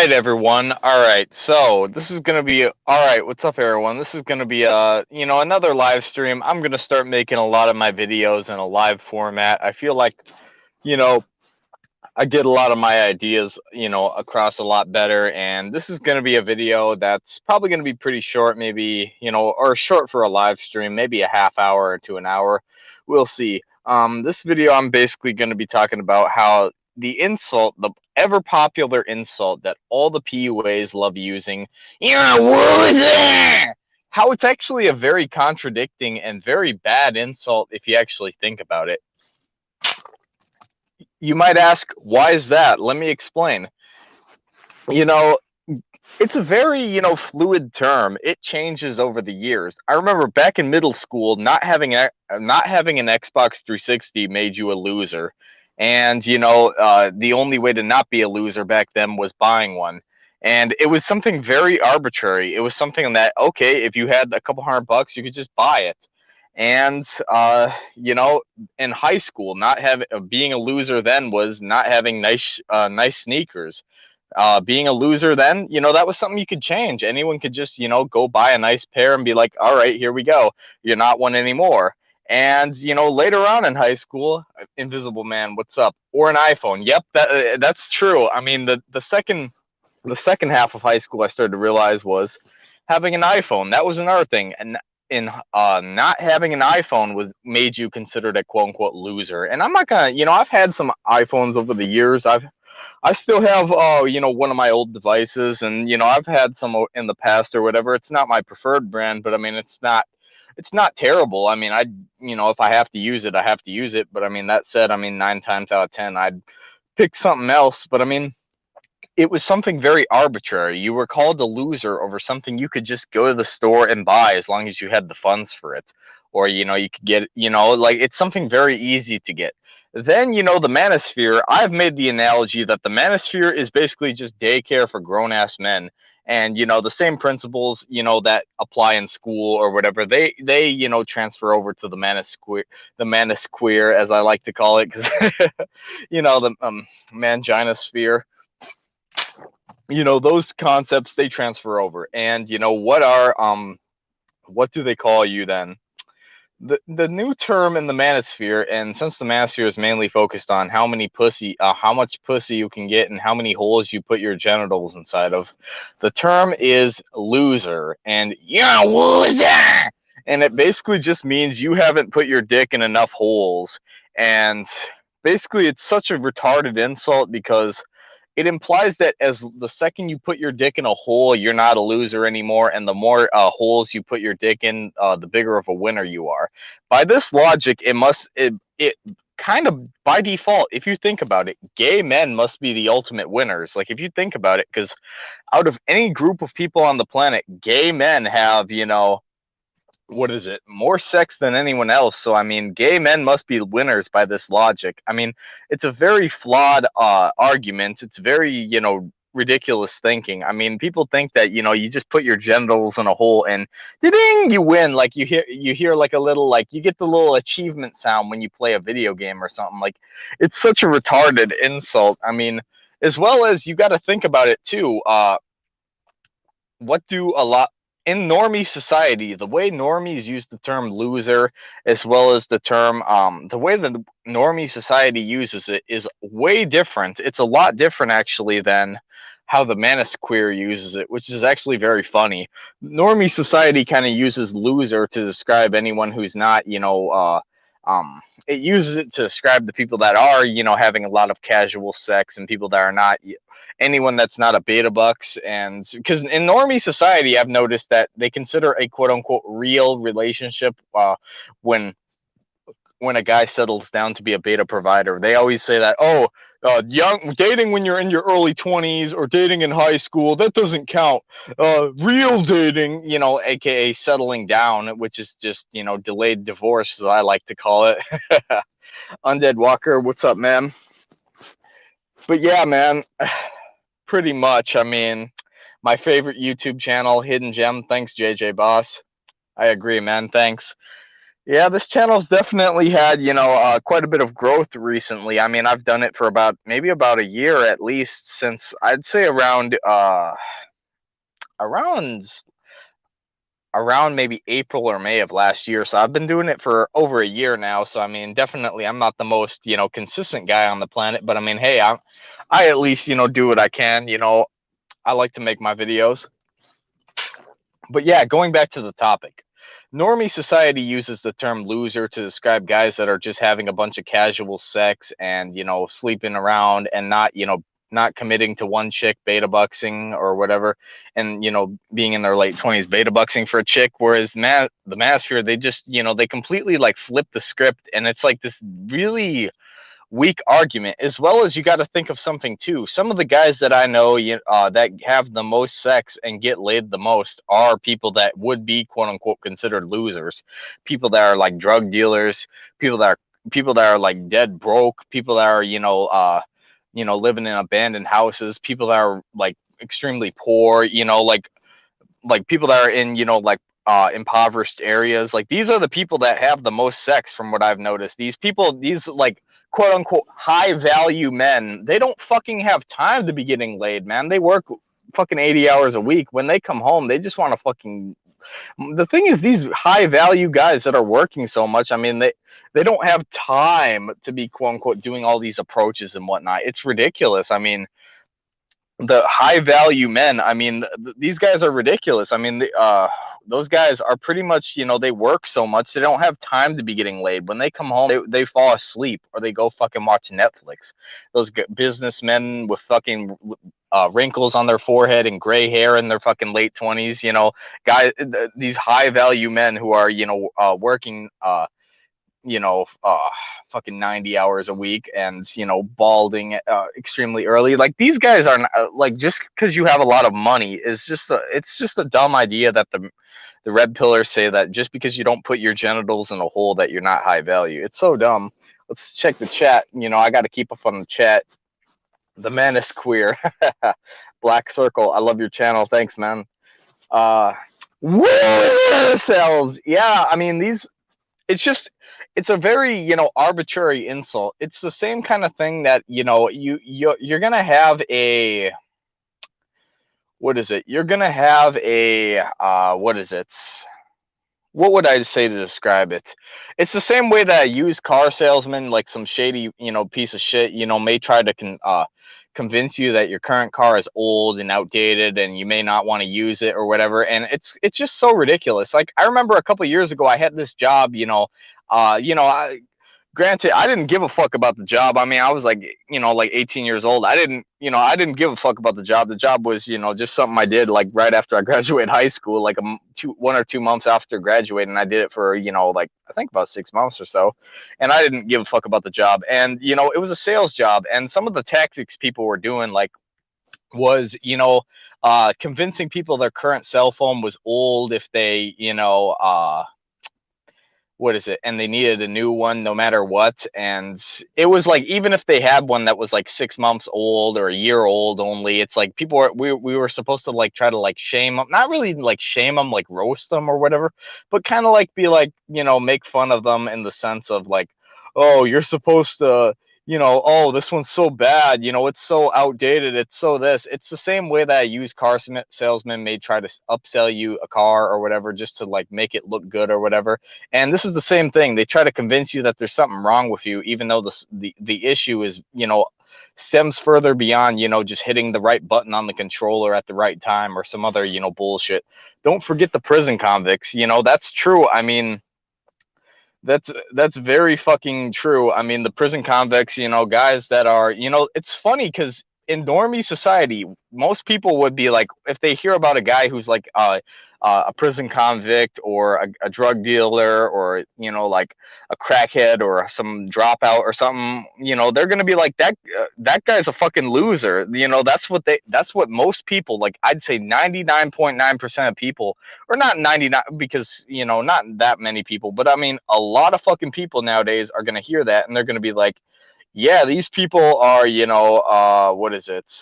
Right, everyone. All right. So this is gonna be all right. What's up, everyone? This is gonna be uh, you know, another live stream. I'm gonna start making a lot of my videos in a live format. I feel like, you know, I get a lot of my ideas, you know, across a lot better. And this is gonna be a video that's probably gonna be pretty short, maybe you know, or short for a live stream, maybe a half hour to an hour. We'll see. Um, this video, I'm basically going to be talking about how the insult, the ever popular insult that all the PUAs love using, you're a loser! How it's actually a very contradicting and very bad insult if you actually think about it. You might ask, why is that? Let me explain. You know, it's a very you know fluid term it changes over the years i remember back in middle school not having a not having an xbox 360 made you a loser and you know uh, the only way to not be a loser back then was buying one. And it was something very arbitrary. It was something that okay if you had a couple hundred bucks you could just buy it. And uh, you know in high school not having uh, being a loser then was not having nice uh, nice sneakers. Uh, being a loser then you know that was something you could change. Anyone could just you know go buy a nice pair and be like all right here we go. You're not one anymore and you know later on in high school invisible man what's up? Or an iphone. Yep that that's true. I mean the the second the second half of high school i started to realize was having an iphone. That was another thing. And in uh, not having an iphone was made you considered a quote unquote loser. And i'm not gonna you know i've had some iphones over the years. I've I still have, uh, you know, one of my old devices, and you know, I've had some in the past or whatever. It's not my preferred brand, but I mean, it's not, it's not terrible. I mean, I, you know, if I have to use it, I have to use it. But I mean, that said, I mean, nine times out of ten, I'd pick something else. But I mean, it was something very arbitrary. You were called a loser over something you could just go to the store and buy as long as you had the funds for it, or you know, you could get, you know, like it's something very easy to get. Then, you know, the manosphere, I've made the analogy that the manosphere is basically just daycare for grown ass men. And, you know, the same principles, you know, that apply in school or whatever, they, they, you know, transfer over to the manosphere, the manosphere, as I like to call it, because, you know, the um, mangina sphere you know those concepts they transfer over. And you know what are um what do they call you then the the new term in the manosphere, and since the manosphere is mainly focused on how many pussy, uh, how much pussy you can get, and how many holes you put your genitals inside of, the term is loser, and you're a loser, and it basically just means you haven't put your dick in enough holes, and basically it's such a retarded insult because it implies that as the second you put your dick in a hole, you're not a loser anymore, and the more uh, holes you put your dick in, uh, the bigger of a winner you are. By this logic, it must it it kind of by default, if you think about it, gay men must be the ultimate winners. Like if you think about it, because out of any group of people on the planet, gay men have you know what is it? More sex than anyone else. So i mean gay men must be winners by this logic. I mean it's a very flawed uh, argument. It's very you know ridiculous thinking. I mean people think that you know you just put your genitals in a hole and ding you win. Like you hear you hear like a little like you get the little achievement sound when you play a video game or something. Like it's such a retarded insult. I mean as well as you got to think about it too uh what do a lot in normie society, the way normies use the term loser, as well as the term, um, the way that the normie society uses it is way different. It's a lot different actually than how the manosphere uses it, which is actually very funny. Normie society kind of uses loser to describe anyone who's not, you know, uh, um, it uses it to describe the people that are, you know, having a lot of casual sex and people that are not anyone that's not a beta bucks and because in normie society i've noticed that they consider a quote unquote real relationship uh, when when a guy settles down to be a beta provider. They always say that oh uh, young dating when you're in your early 20s or dating in high school that doesn't count. Uh, real dating you know aka settling down which is just you know delayed divorce as i like to call it. Undead walker what's up man? But yeah man pretty much. I mean, my favorite YouTube channel, Hidden Gem. Thanks, JJ Boss. I agree, man. Thanks. Yeah, this channel's definitely had, you know, uh, quite a bit of growth recently. I mean, I've done it for about maybe about a year at least since I'd say around uh around around maybe April or May of last year. So I've been doing it for over a year now. So I mean, definitely I'm not the most, you know, consistent guy on the planet, but I mean, hey, I I at least, you know, do what I can, you know. I like to make my videos. But yeah, going back to the topic. Normie society uses the term loser to describe guys that are just having a bunch of casual sex and, you know, sleeping around and not, you know, not committing to one chick beta boxing or whatever and you know being in their late 20s beta boxing for a chick whereas ma- the Manosphere they just you know they completely like flip the script and it's like this really weak argument as well as you got to think of something too. Some of the guys that i know uh, that have the most sex and get laid the most are people that would be quote unquote considered losers. People that are like drug dealers people that are people that are like dead broke people that are you know uh you know, living in abandoned houses, people that are like extremely poor, you know, like like people that are in, you know, like uh impoverished areas. Like these are the people that have the most sex from what I've noticed. These people, these like quote unquote high value men, they don't fucking have time to be getting laid, man. They work fucking 80 hours a week. When they come home, they just want to fucking the thing is these high value guys that are working so much i mean they they don't have time to be quote unquote doing all these approaches and whatnot. It's ridiculous. I mean the high value men i mean th- these guys are ridiculous. I mean the, uh those guys are pretty much you know they work so much they don't have time to be getting laid. When they come home they, they fall asleep or they go fucking watch netflix. Those businessmen with fucking uh, wrinkles on their forehead and gray hair in their fucking late 20s you know guys these high value men who are you know uh, working uh, you know uh, fucking 90 hours a week and you know balding uh, extremely early like these guys are not, uh, like just because you have a lot of money is just a, it's just a dumb idea that the the red pillars say that just because you don't put your genitals in a hole that you're not high value it's so dumb let's check the chat you know i got to keep up on the chat the man is queer. Black Circle, I love your channel. Thanks, man. Uh, cells. Yeah, I mean these. It's just, it's a very you know arbitrary insult. It's the same kind of thing that you know you you you're gonna have a. What is it? You're gonna have a uh, what is it? what would I say to describe it? It's the same way that a used car salesman, like some shady, you know, piece of shit, you know, may try to con- uh, convince you that your current car is old and outdated and you may not want to use it or whatever and it's it's just so ridiculous. Like i remember a couple years ago i had this job you know uh you know I, granted i didn't give a fuck about the job. I mean i was like you know like 18 years old. I didn't you know i didn't give a fuck about the job. The job was you know just something i did like right after i graduated high school like a two one or two months after graduating. I did it for you know like i think about six months or so. And i didn't give a fuck about the job. And you know it was a sales job. And some of the tactics people were doing like was you know uh convincing people their current cell phone was old if they you know uh what is it and they needed a new one no matter what and it was like even if they had one that was like six months old or a year old only it's like people were we, we were supposed to like try to like shame them not really like shame them like roast them or whatever but kind of like be like you know make fun of them in the sense of like oh you're supposed to you know, oh, this one's so bad, you know, it's so outdated, it's so this. It's the same way that a used car salesman may try to upsell you a car or whatever just to like make it look good or whatever. And this is the same thing. They try to convince you that there's something wrong with you, even though the the, the issue is, you know, stems further beyond, you know, just hitting the right button on the controller at the right time or some other, you know, bullshit. Don't forget the prison convicts, you know, that's true. I mean, that's that's very fucking true. I mean, the prison convicts, you know, guys that are, you know, it's funny because in normie society, most people would be like, if they hear about a guy who's like uh, uh, a prison convict or a, a, drug dealer or you know like a crackhead or some dropout or something, you know, they're gonna be like that. Uh, that guy's a fucking loser. You know, that's what they. That's what most people like. I'd say ninety nine point nine percent of people, or not ninety nine, because you know, not that many people, but I mean, a lot of fucking people nowadays are gonna hear that and they're gonna be like yeah, these people are, you know, uh, what is it?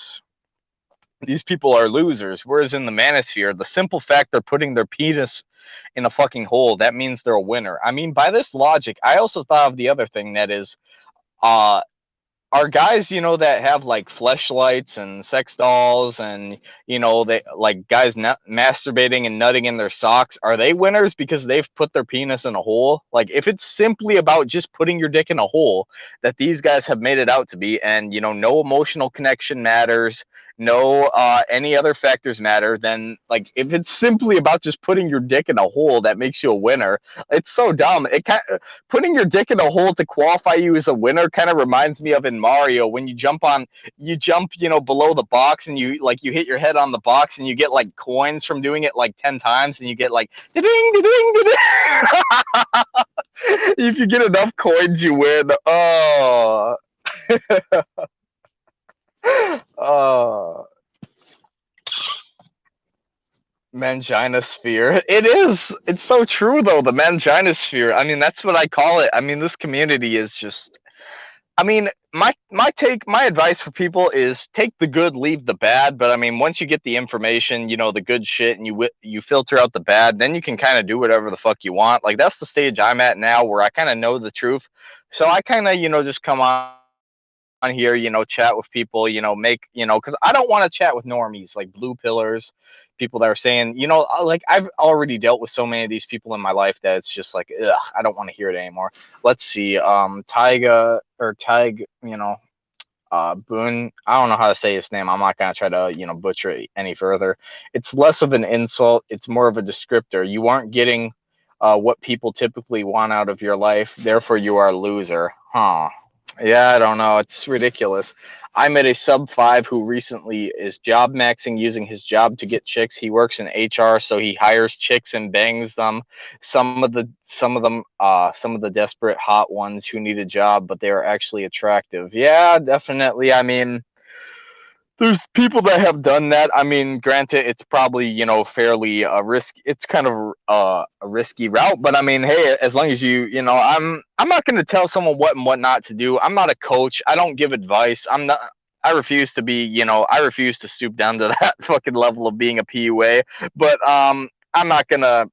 these people are losers. Whereas in the manosphere, the simple fact they're putting their penis in a fucking hole, that means they're a winner. I mean, by this logic, I also thought of the other thing that is, uh, are guys you know that have like fleshlights and sex dolls and you know they like guys not masturbating and nutting in their socks are they winners because they've put their penis in a hole? Like if it's simply about just putting your dick in a hole that these guys have made it out to be and you know no emotional connection matters no uh, any other factors matter, then like if it's simply about just putting your dick in a hole that makes you a winner, it's so dumb. It kind putting your dick in a hole to qualify you as a winner kind of reminds me of in Mario when you jump on you jump you know below the box and you like you hit your head on the box and you get like coins from doing it like ten times and you get like ding ding ding. if you get enough coins, you win. Oh. uh, mangina sphere. It is. It's so true though. The mangina sphere. I mean, that's what I call it. I mean, this community is just. I mean, my my take, my advice for people is take the good, leave the bad. But I mean, once you get the information, you know, the good shit, and you you filter out the bad, then you can kind of do whatever the fuck you want. Like that's the stage I'm at now, where I kind of know the truth. So I kind of, you know, just come on on here, you know, chat with people, you know, make, you know, because I don't want to chat with normies like blue pillars, people that are saying, you know, uh, like I've already dealt with so many of these people in my life that it's just like, ugh, I don't want to hear it anymore. Let's see, um, Tyga or Tig, you know, uh, Boone. I don't know how to say his name. I'm not gonna try to, you know, butcher it any further. It's less of an insult. It's more of a descriptor. You aren't getting uh, what people typically want out of your life. Therefore, you are a loser. Huh. Yeah, I don't know. It's ridiculous. I met a sub five who recently is job maxing using his job to get chicks. He works in HR, so he hires chicks and bangs them. Some of the some of them uh some of the desperate hot ones who need a job, but they are actually attractive. Yeah, definitely. I mean, there's people that have done that. I mean, granted, it's probably you know fairly a uh, risk. It's kind of uh, a risky route, but I mean, hey, as long as you you know, I'm I'm not going to tell someone what and what not to do. I'm not a coach. I don't give advice. I'm not. I refuse to be, you know, I refuse to stoop down to that fucking level of being a PUA. But um, I'm not gonna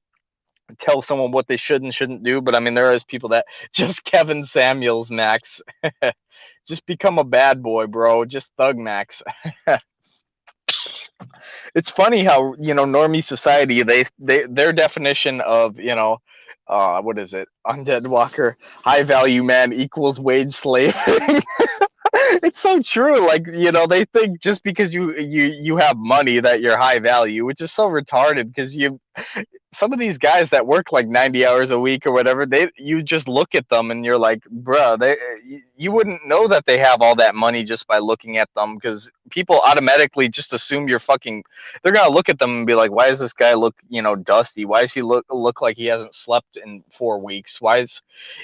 tell someone what they should and shouldn't do. But I mean, there is people that just Kevin Samuels, Max. just become a bad boy, bro. Just thug Max. it's funny how you know normie society they they their definition of you know uh what is it undead walker high value man equals wage slave it's so true. Like you know, they think just because you you you have money that you're high value, which is so retarded. Because you, some of these guys that work like 90 hours a week or whatever, they you just look at them and you're like, bruh, they you wouldn't know that they have all that money just by looking at them. Because people automatically just assume you're fucking. They're gonna look at them and be like, why does this guy look you know dusty? Why does he look look like he hasn't slept in four weeks? Why does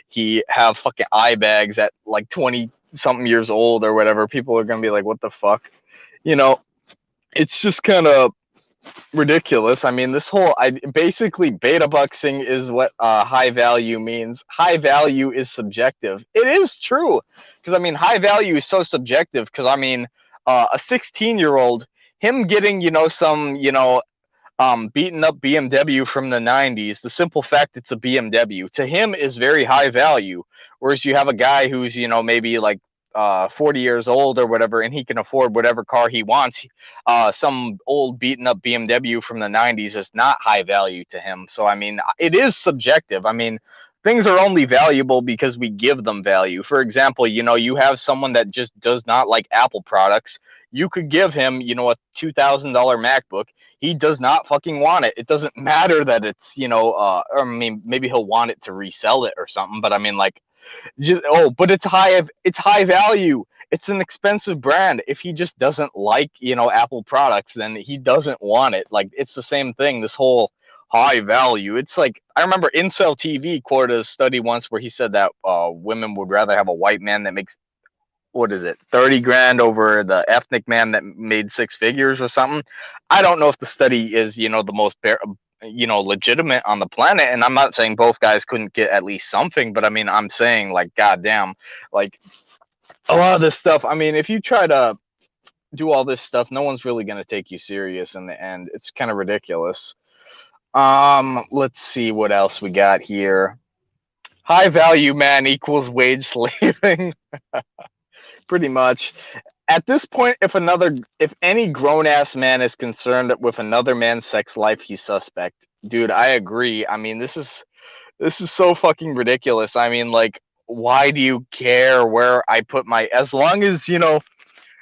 he have fucking eye bags at like 20 something years old or whatever, people are gonna be like, "What the fuck?" You know, it's just kind of ridiculous. I mean, this whole I basically beta boxing is what uh, high value means. High value is subjective. It is true because I mean, high value is so subjective. Because I mean, uh, a 16 year old, him getting you know some you know um, beaten up BMW from the 90s, the simple fact it's a BMW to him is very high value. Whereas you have a guy who's, you know, maybe like uh, 40 years old or whatever, and he can afford whatever car he wants. Uh, some old beaten up BMW from the 90s is not high value to him. So, I mean, it is subjective. I mean, things are only valuable because we give them value. For example, you know, you have someone that just does not like Apple products. You could give him, you know, a $2,000 MacBook. He does not fucking want it. It doesn't matter that it's, you know, uh, I mean, maybe he'll want it to resell it or something, but I mean, like, just, oh, but it's high. It's high value. It's an expensive brand. If he just doesn't like, you know, Apple products, then he doesn't want it. Like it's the same thing. This whole high value. It's like I remember Incel TV quoted a study once where he said that uh, women would rather have a white man that makes what is it, 30 grand over the ethnic man that made six figures or something. I don't know if the study is, you know, the most you know legitimate on the planet and i'm not saying both guys couldn't get at least something but i mean i'm saying like goddamn like a lot of this stuff i mean if you try to do all this stuff, no one's really going to take you serious in the end. It's kind of ridiculous. Um, let's see what else we got here. High value man equals wage slaving. Pretty much. At this point, if another if any grown ass man is concerned with another man's sex life, he's suspect. Dude, I agree. I mean, this is this is so fucking ridiculous. I mean, like, why do you care where I put my as long as you know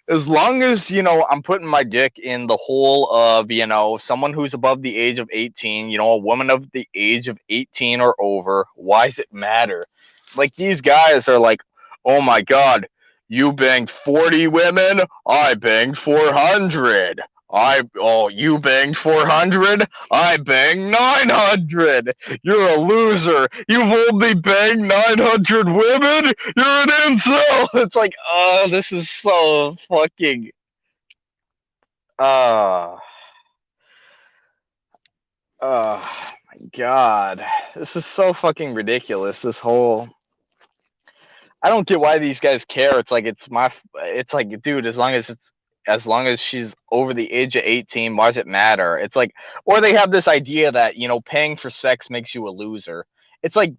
as long as you know i'm putting my dick in the hole of you know someone who's above the age of 18 you know a woman of the age of 18 or over why does it matter like these guys are like oh my god you banged 40 women i banged 400 I oh you banged 400, I banged 900. You're a loser. You've only banged 900 women. You're an incel. It's like, oh, this is so fucking uh Oh my god. This is so fucking ridiculous. This whole I don't get why these guys care. It's like it's my it's like dude, as long as it's as long as she's over the age of 18 why does it matter it's like or they have this idea that you know paying for sex makes you a loser it's like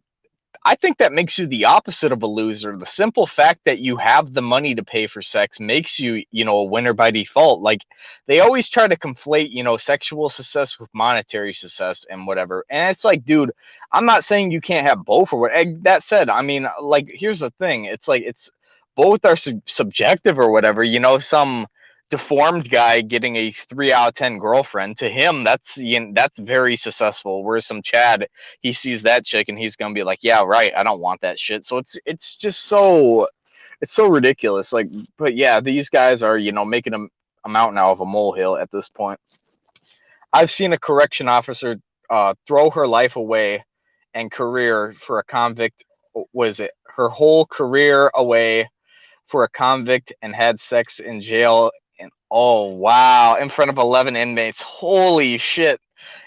i think that makes you the opposite of a loser. The simple fact that you have the money to pay for sex makes you you know a winner by default. Like they always try to conflate you know sexual success with monetary success and whatever. And it's like dude i'm not saying you can't have both or what that said i mean like here's the thing. It's like it's both are sub- subjective or whatever you know some deformed guy getting a three out of ten girlfriend to him that's you know, that's very successful. Whereas some chad he sees that chick and he's gonna be like yeah right i don't want that shit. So it's it's just so it's so ridiculous like but yeah these guys are you know making a, a mountain out of a molehill at this point. I've seen a correction officer uh, throw her life away and career for a convict was it? Her whole career away for a convict and had sex in jail Oh wow! In front of eleven inmates. Holy shit!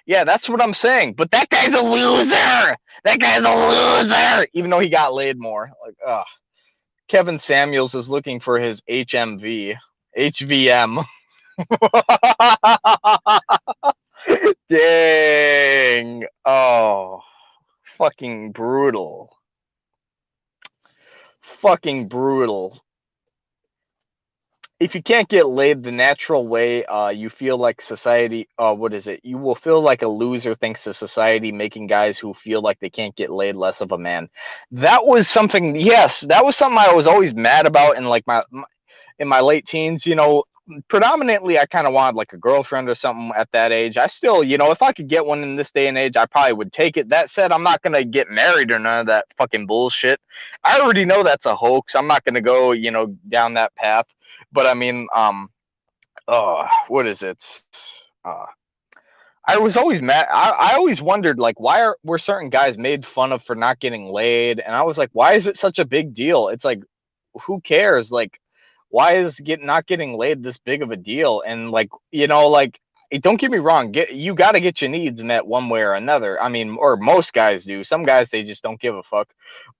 Yeah, that's what I'm saying. But that guy's a loser. That guy's a loser. Even though he got laid more. Like, ugh. Kevin Samuels is looking for his HMV, HVM. Dang. Oh, fucking brutal. Fucking brutal if you can't get laid the natural way, uh, you feel like society. Uh, what is it? You will feel like a loser thanks to society making guys who feel like they can't get laid less of a man. That was something. Yes, that was something I was always mad about in like my, my in my late teens. You know, predominantly I kind of wanted like a girlfriend or something at that age. I still, you know, if I could get one in this day and age, I probably would take it. That said, I'm not going to get married or none of that fucking bullshit. I already know that's a hoax. I'm not going to go, you know, down that path. But I mean, um, uh, what is it? Uh, I was always mad. I, I always wondered, like, why are were certain guys made fun of for not getting laid? And I was like, why is it such a big deal? It's like, who cares? Like, why is get not getting laid this big of a deal? And like, you know, like, don't get me wrong, get you got to get your needs met one way or another. I mean, or most guys do. Some guys they just don't give a fuck.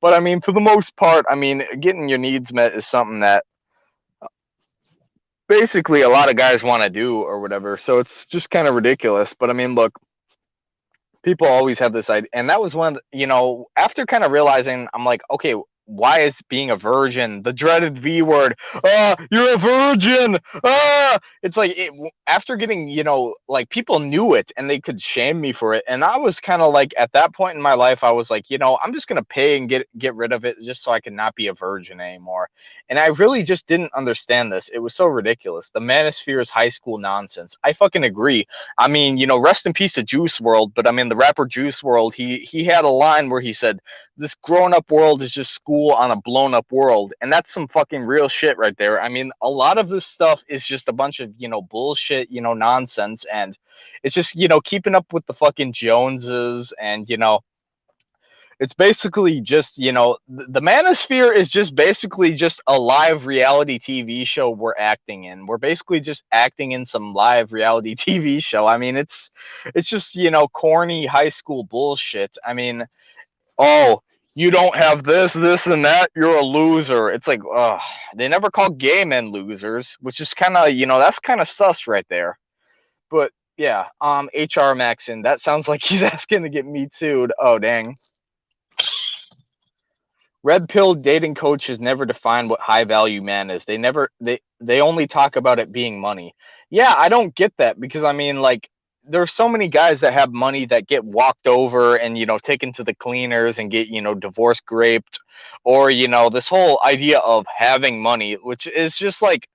But I mean, for the most part, I mean, getting your needs met is something that basically a lot of guys want to do or whatever. So it's just kind of ridiculous. But I mean, look, people always have this idea, and that was one. You know, after kind of realizing, I'm like, okay, why is being a virgin the dreaded V word? Ah, you're a virgin. Ah, it's like it, after getting, you know, like people knew it and they could shame me for it, and I was kind of like at that point in my life, I was like, you know, I'm just gonna pay and get get rid of it just so I can not be a virgin anymore. And I really just didn't understand this. It was so ridiculous. The manosphere is high school nonsense. I fucking agree. I mean, you know, rest in peace to Juice WRLD, but I mean the rapper Juice WRLD, he he had a line where he said, "This grown up world is just school." School on a blown up world. And that's some fucking real shit right there. I mean, a lot of this stuff is just a bunch of, you know, bullshit, you know, nonsense. And it's just, you know, keeping up with the fucking Joneses and, you know, it's basically just you know the manosphere is just basically just a live reality tv show we're acting in we're basically just acting in some live reality tv show i mean it's it's just you know corny high school bullshit i mean oh you don't have this, this, and that, you're a loser. It's like, ugh, they never call gay men losers, which is kind of, you know, that's kind of sus right there. But yeah, um, HR Maxon, that sounds like he's asking to get me too. Oh, dang. Red pill dating coaches never define what high value man is. They never they they only talk about it being money. Yeah, I don't get that because I mean like there's so many guys that have money that get walked over and you know taken to the cleaners and get you know divorce raped or you know this whole idea of having money which is just like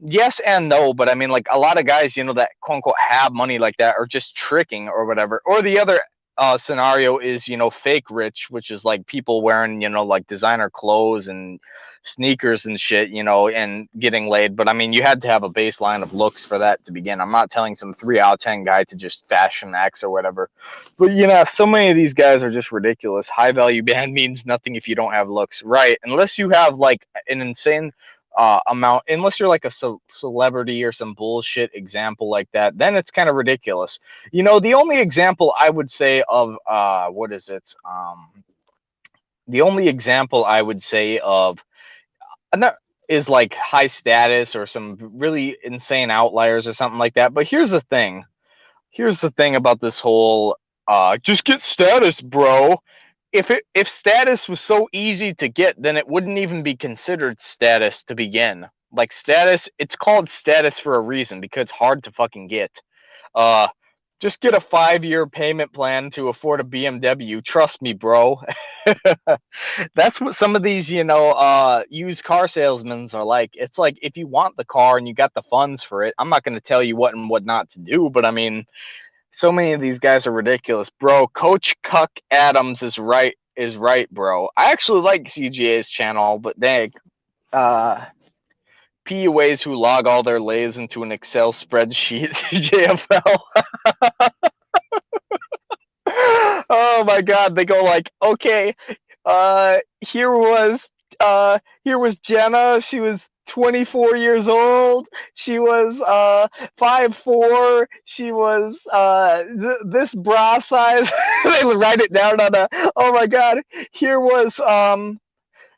yes and no but i mean like a lot of guys you know that quote unquote have money like that are just tricking or whatever or the other uh, scenario is you know fake rich which is like people wearing you know like designer clothes and sneakers and shit you know and getting laid. But i mean you had to have a baseline of looks for that to begin. I'm not telling some three out of ten guy to just fashion x or whatever. But you know so many of these guys are just ridiculous. High value band means nothing if you don't have looks. Right. Unless you have like an insane uh, amount unless you're like a ce- celebrity or some bullshit example like that then it's kind of ridiculous. You know the only example i would say of uh what is it um the only example i would say of uh, is like high status or some really insane outliers or something like that but here's the thing. Here's the thing about this whole uh just get status bro if it if status was so easy to get, then it wouldn't even be considered status to begin. Like status, it's called status for a reason because it's hard to fucking get. Uh just get a five year payment plan to afford a BMW. Trust me, bro. That's what some of these, you know, uh, used car salesmen are like. It's like if you want the car and you got the funds for it, I'm not going to tell you what and what not to do, but I mean, so many of these guys are ridiculous, bro. Coach Cuck Adams is right. Is right, bro. I actually like CGA's channel, but dang, uh, PUAs who log all their lays into an Excel spreadsheet, JFL. oh my god, they go like, okay, uh, here was uh, here was Jenna. She was 24 years old. She was uh five four. She was uh th- this bra size. they write it down on a. Oh my god! Here was um.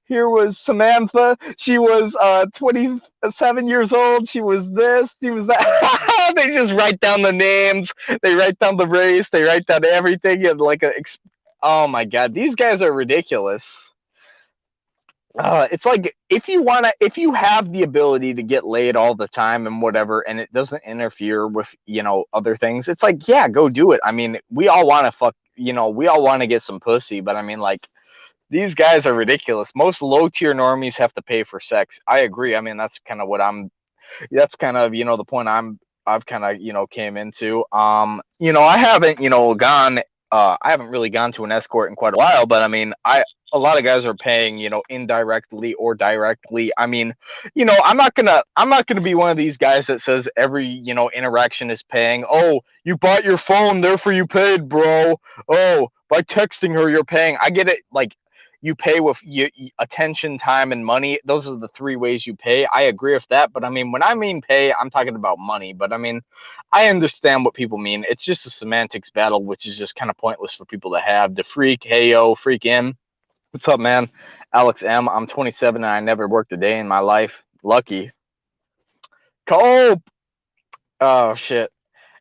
Here was Samantha. She was uh 27 years old. She was this. She was that. they just write down the names. They write down the race. They write down everything and like a. Oh my god! These guys are ridiculous uh, it's like if you want to if you have the ability to get laid all the time and whatever and it doesn't interfere with you know other things it's like yeah go do it. I mean we all want to fuck you know we all want to get some pussy but i mean like these guys are ridiculous. Most low tier normies have to pay for sex. I agree. I mean that's kind of what i'm that's kind of you know the point i'm i've kind of you know came into. Um you know i haven't you know gone uh, I haven't really gone to an escort in quite a while, but I mean, I a lot of guys are paying, you know, indirectly or directly. I mean, you know, I'm not gonna I'm not gonna be one of these guys that says every, you know, interaction is paying. Oh, you bought your phone, therefore you paid, bro. Oh, by texting her, you're paying. I get it, like you pay with you, attention, time, and money. Those are the three ways you pay. I agree with that. But I mean, when I mean pay, I'm talking about money. But I mean, I understand what people mean. It's just a semantics battle, which is just kind of pointless for people to have. The freak, hey yo, freak in. What's up, man? Alex M. I'm 27 and I never worked a day in my life. Lucky. Cope. Oh shit.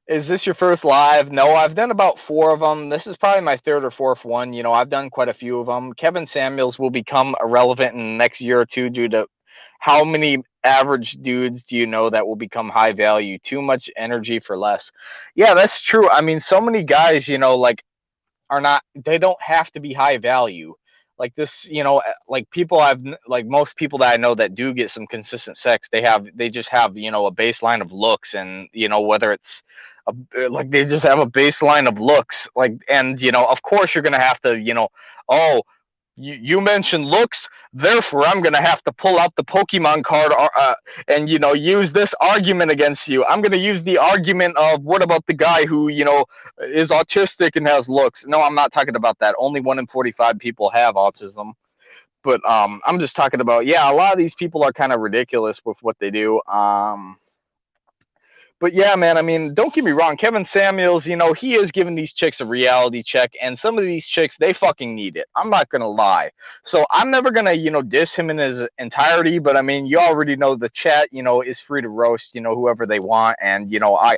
Is this your first live? No, I've done about four of them. This is probably my third or fourth one. You know, I've done quite a few of them. Kevin Samuels will become irrelevant in the next year or two due to how many average dudes do you know that will become high value? Too much energy for less. Yeah, that's true. I mean, so many guys, you know, like are not, they don't have to be high value like this you know eh, like people i've like most people that i know that do get some consistent sex they have they just have you know a baseline of looks and you know whether it's a, eh, like they just have a baseline of looks like and you know of course you're gonna have to you know oh you, you mentioned looks, therefore I'm gonna have to pull out the Pokemon card uh, uh, and you know use this argument against you. I'm gonna use the argument of what about the guy who you know is autistic and has looks. No, I'm not talking about that. Only one in 45 people have autism. But um, I'm just talking about yeah, a lot of these people are kind of ridiculous with what they do. Um, but yeah, man, I mean, don't get me wrong, Kevin Samuels, you know, he is giving these chicks a reality check, and some of these chicks, they fucking need it. I'm not gonna lie. So I'm never gonna, you know, diss him in his entirety, but I mean, you already know the chat, you know, is free to roast, you know, whoever they want, and you know, I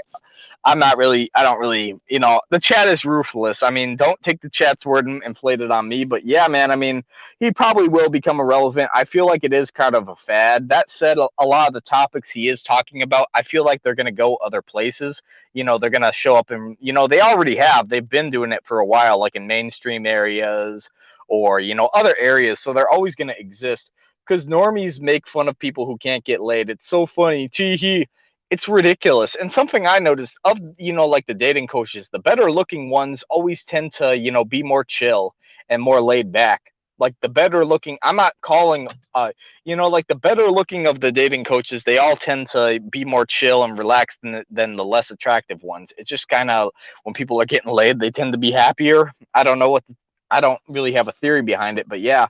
I'm not really, I don't really, you know, the chat is ruthless. I mean, don't take the chat's word and inflate it on me. But yeah, man, I mean, he probably will become irrelevant. I feel like it is kind of a fad. That said, a, a lot of the topics he is talking about, I feel like they're going to go other places. You know, they're going to show up in, you know, they already have. They've been doing it for a while, like in mainstream areas or, you know, other areas. So they're always going to exist because normies make fun of people who can't get laid. It's so funny. Tee hee it's ridiculous. And something I noticed of you know like the dating coaches, the better looking ones always tend to you know be more chill and more laid back. Like the better looking, I'm not calling, uh, you know, like the better looking of the dating coaches, they all tend to be more chill and relaxed than, than the less attractive ones. It's just kind of when people are getting laid, they tend to be happier. I don't know what, the, I don't really have a theory behind it, but yeah,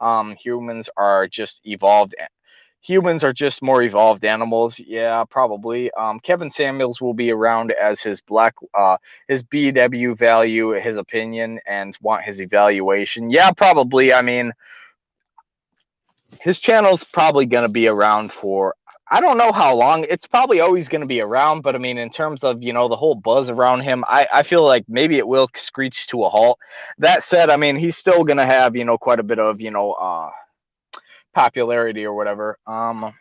um, humans are just evolved humans are just more evolved animals. Yeah, probably. Um, Kevin Samuels will be around as his black, uh, his BW value, his opinion, and want his evaluation. Yeah, probably. I mean, his channel's probably going to be around for. I don't know how long. It's probably always going to be around, but I mean, in terms of you know the whole buzz around him, I I feel like maybe it will screech to a halt. That said, I mean, he's still going to have you know quite a bit of you know. uh popularity or whatever. Um,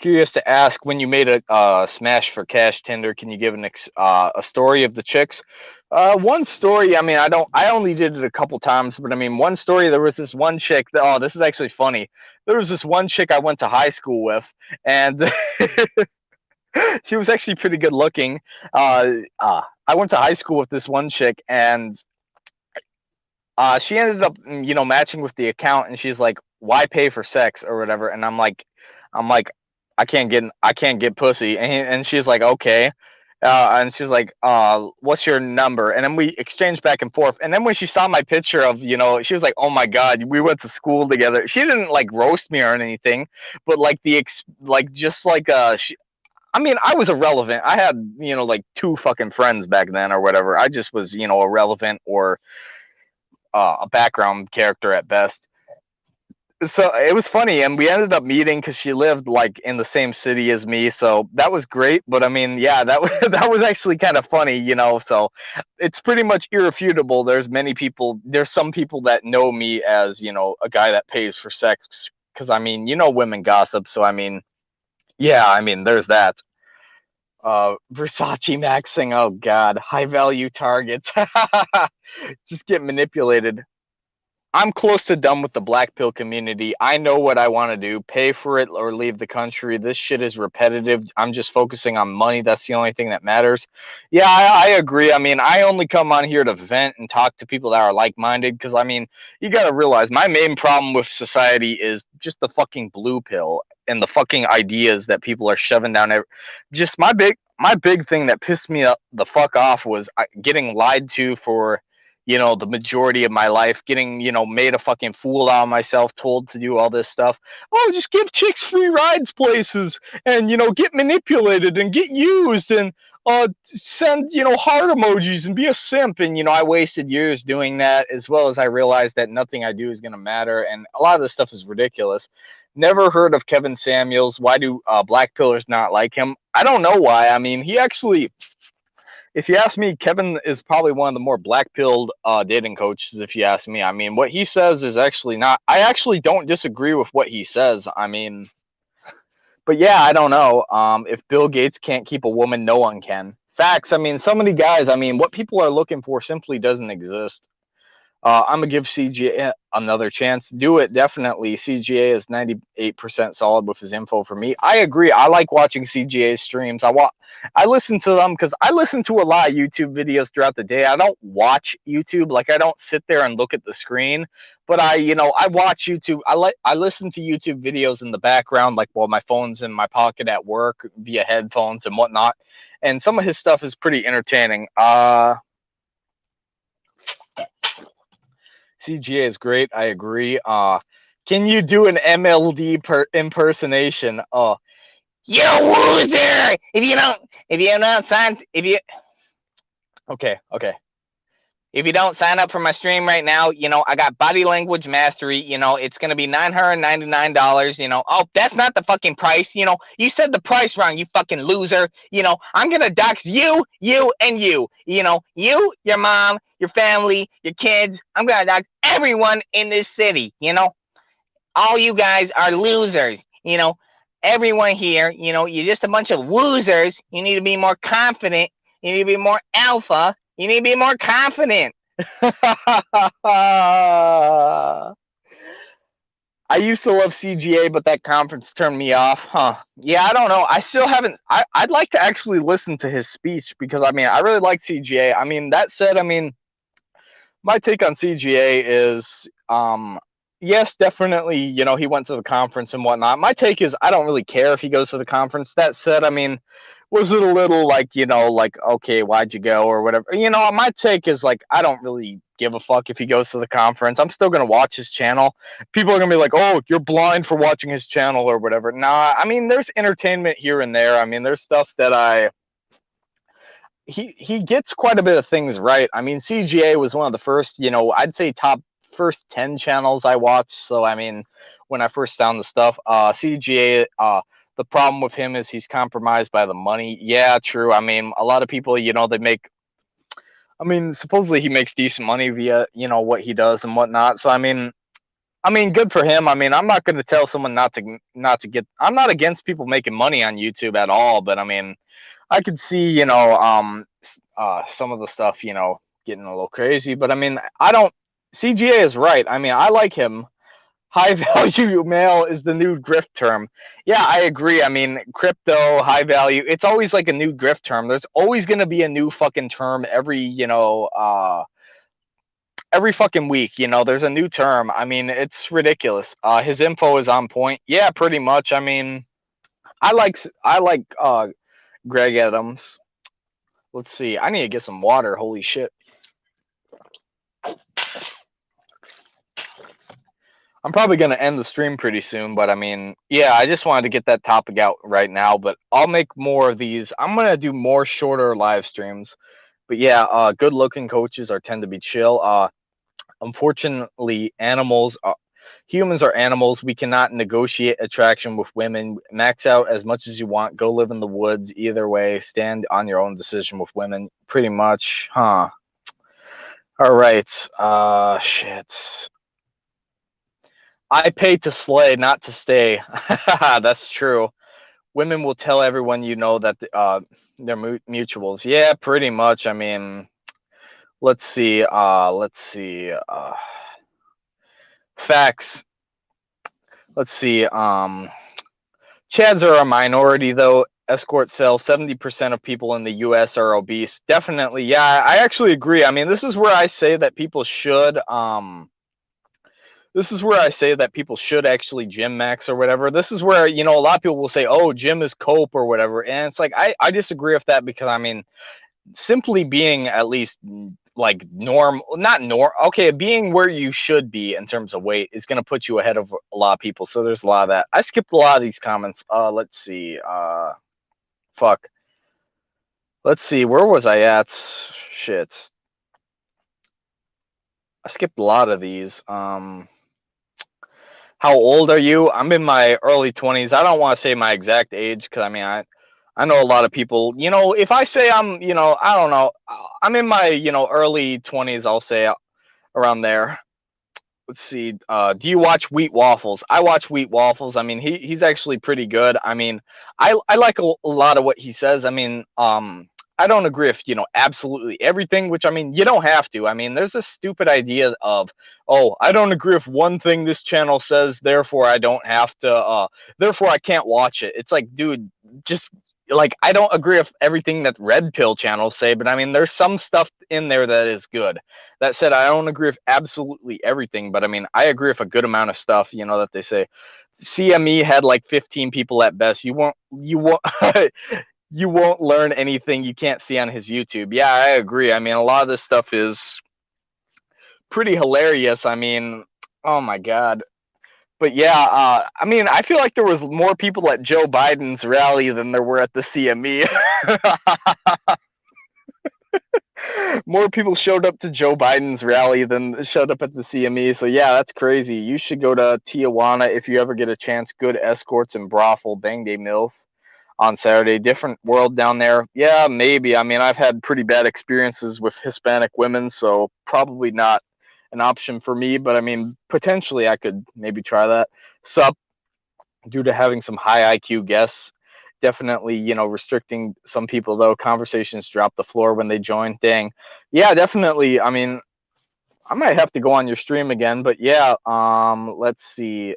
curious to ask when you made a uh, smash for cash Tinder can you give an ex- uh, a story of the chicks? Uh, one story. I mean, I don't. I only did it a couple times, but I mean, one story. There was this one chick. That, oh, this is actually funny. There was this one chick I went to high school with, and she was actually pretty good looking. Uh, uh, I went to high school with this one chick, and uh, she ended up, mm, you know, matching with the account, and she's like, "Why pay for sex or whatever?" And I'm like, "I'm like, I can't get, I can't get pussy," and, he, and she's like, "Okay." Uh, and she's like, uh, what's your number? And then we exchanged back and forth. And then when she saw my picture of, you know, she was like, oh my God, we went to school together. She didn't like roast me or anything, but like the, ex- like, just like, uh, she, I mean, I was irrelevant. I had, you know, like two fucking friends back then or whatever. I just was, you know, irrelevant or, uh, a background character at best. So it was funny, and we ended up meeting because she lived like in the same city as me. So that was great. But I mean, yeah, that was that was actually kind of funny, you know. So it's pretty much irrefutable. There's many people. There's some people that know me as you know a guy that pays for sex. Because I mean, you know, women gossip. So I mean, yeah, I mean, there's that uh Versace maxing. Oh god, high value targets. Just get manipulated. I'm close to done with the black pill community. I know what I want to do. Pay for it or leave the country. This shit is repetitive. I'm just focusing on money. That's the only thing that matters. Yeah, I, I agree. I mean, I only come on here to vent and talk to people that are like minded because, I mean, you got to realize my main problem with society is just the fucking blue pill and the fucking ideas that people are shoving down. Every, just my big my big thing that pissed me up the fuck off was getting lied to for you know the majority of my life getting you know made a fucking fool out of myself told to do all this stuff. Oh just give chicks free rides places and you know get manipulated and get used and uh send you know heart emojis and be a simp. And you know i wasted years doing that as well as i realized that nothing i do is going to matter. And a lot of this stuff is ridiculous. Never heard of kevin samuels. Why do uh, black pillars not like him? I don't know why. I mean he actually if you ask me, Kevin is probably one of the more black pilled uh, dating coaches. If you ask me, I mean, what he says is actually not. I actually don't disagree with what he says. I mean, but yeah, I don't know. Um, if Bill Gates can't keep a woman, no one can. Facts. I mean, so many guys. I mean, what people are looking for simply doesn't exist. Uh, I'm gonna give CGA another chance. Do it definitely. CGA is 98% solid with his info for me. I agree. I like watching CGA streams. I want. I listen to them because I listen to a lot of YouTube videos throughout the day. I don't watch YouTube. Like I don't sit there and look at the screen, but I, you know, I watch YouTube. I like. I listen to YouTube videos in the background, like while my phone's in my pocket at work via headphones and whatnot. And some of his stuff is pretty entertaining. Uh CGA is great. I agree. Uh, can you do an MLD per impersonation? Oh, You loser! If you don't, if you don't sign, if you, okay, okay. If you don't sign up for my stream right now, you know, I got body language mastery. You know, it's going to be $999. You know, oh, that's not the fucking price. You know, you said the price wrong, you fucking loser. You know, I'm going to dox you, you, and you. You know, you, your mom, your family, your kids. I'm going to dox everyone in this city. You know, all you guys are losers. You know, everyone here, you know, you're just a bunch of losers. You need to be more confident. You need to be more alpha you need to be more confident. I used to love CGA, but that conference turned me off. Huh. Yeah, I don't know. I still haven't. I, I'd like to actually listen to his speech because, I mean, I really like CGA. I mean, that said, I mean, my take on CGA is, um, yes, definitely, you know, he went to the conference and whatnot. My take is I don't really care if he goes to the conference. That said, I mean, was it a little like you know like okay why'd you go? or whatever. You know my take is like i don't really give a fuck if he goes to the conference. I'm still gonna watch his channel. People are gonna be like oh you're blind for watching his channel or whatever. Nah i mean there's entertainment here and there. I mean there's stuff that i he he gets quite a bit of things right. I mean cga was one of the first you know i'd say top first 10 channels i watched so i mean when i first found the stuff uh cga uh the problem with him is he's compromised by the money. Yeah, true. I mean, a lot of people, you know, they make. I mean, supposedly he makes decent money via, you know, what he does and whatnot. So I mean, I mean, good for him. I mean, I'm not going to tell someone not to not to get. I'm not against people making money on YouTube at all, but I mean, I could see, you know, um, uh, some of the stuff, you know, getting a little crazy. But I mean, I don't. CGA is right. I mean, I like him high value male is the new grift term. Yeah, I agree. I mean, crypto, high value, it's always like a new grift term. There's always going to be a new fucking term every, you know, uh, every fucking week, you know, there's a new term. I mean, it's ridiculous. Uh, his info is on point. Yeah, pretty much. I mean, I like, I like, uh, Greg Adams. Let's see. I need to get some water. Holy shit. I'm probably going to end the stream pretty soon, but I mean, yeah, I just wanted to get that topic out right now, but I'll make more of these. I'm going to do more shorter live streams. But yeah, uh, good looking coaches are tend to be chill. Uh, unfortunately, animals are, humans are animals. We cannot negotiate attraction with women. Max out as much as you want. Go live in the woods. Either way, stand on your own decision with women. Pretty much, huh? All right. Uh, shit. I pay to slay, not to stay. That's true. Women will tell everyone you know that uh, they're mutuals. Yeah, pretty much. I mean, let's see. Uh, let's see. Uh, facts. Let's see. Um, Chads are a minority, though. Escort sell 70% of people in the US are obese. Definitely. Yeah, I actually agree. I mean, this is where I say that people should. Um, this is where I say that people should actually gym max or whatever. This is where, you know, a lot of people will say, oh, gym is cope or whatever. And it's like, I, I disagree with that because, I mean, simply being at least like norm, not norm, okay, being where you should be in terms of weight is going to put you ahead of a lot of people. So there's a lot of that. I skipped a lot of these comments. Uh, let's see. Uh, fuck. Let's see. Where was I at? Shit. I skipped a lot of these. Um, how old are you? I'm in my early 20s. I don't want to say my exact age because I mean, I, I know a lot of people, you know, if I say I'm, you know, I don't know, I'm in my, you know, early 20s, I'll say around there. Let's see. Uh, do you watch Wheat Waffles? I watch Wheat Waffles. I mean, he he's actually pretty good. I mean, I I like a, a lot of what he says. I mean, um, I don't agree with, you know, absolutely everything, which I mean, you don't have to. I mean, there's this stupid idea of, oh, I don't agree with one thing this channel says, therefore I don't have to, uh, therefore I can't watch it. It's like, dude, just like, I don't agree with everything that red pill channels say, but I mean, there's some stuff in there that is good. That said, I don't agree with absolutely everything, but I mean, I agree with a good amount of stuff, you know, that they say. CME had like 15 people at best. You won't, you won't, you won't learn anything you can't see on his YouTube. Yeah, I agree. I mean, a lot of this stuff is pretty hilarious. I mean, oh my god. but yeah, uh, I mean, I feel like there was more people at Joe Biden's rally than there were at the CME. more people showed up to Joe Biden's rally than showed up at the CME. So yeah, that's crazy. You should go to Tijuana if you ever get a chance. Good escorts and brothel, Bang Day Milf on Saturday. Different world down there. Yeah, maybe. I mean, I've had pretty bad experiences with Hispanic women, so probably not an option for me. But I mean, potentially I could maybe try that. Sup, due to having some high IQ guests definitely you know restricting some people though conversations drop the floor when they join dang yeah definitely i mean i might have to go on your stream again but yeah um let's see